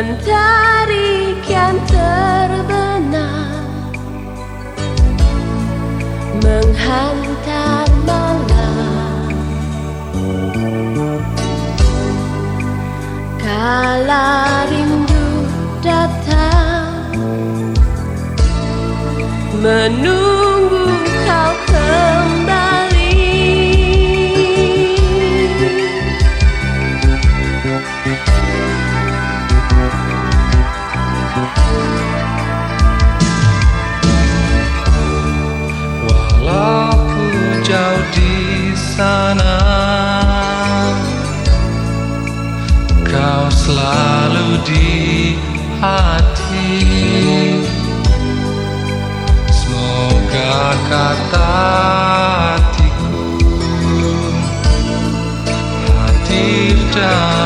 Mentari kian terbenam. Menghantar malam. Kala rindu datang. Menunggu selalu di hati. Semoga kata hatiku Hadir dalam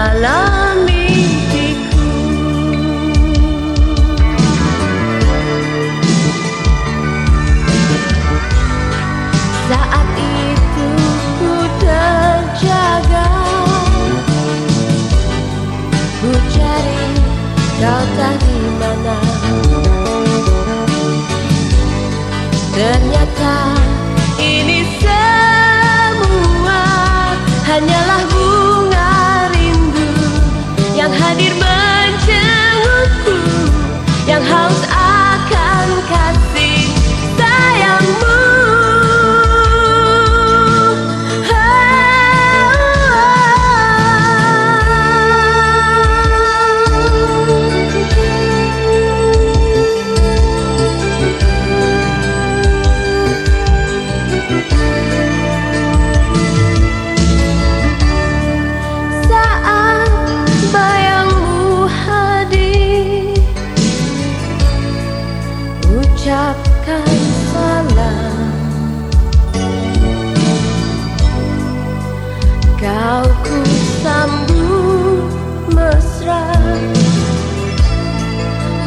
Dalam Saat itu ku terjaga. Ku cari kau tak mana. Ternyata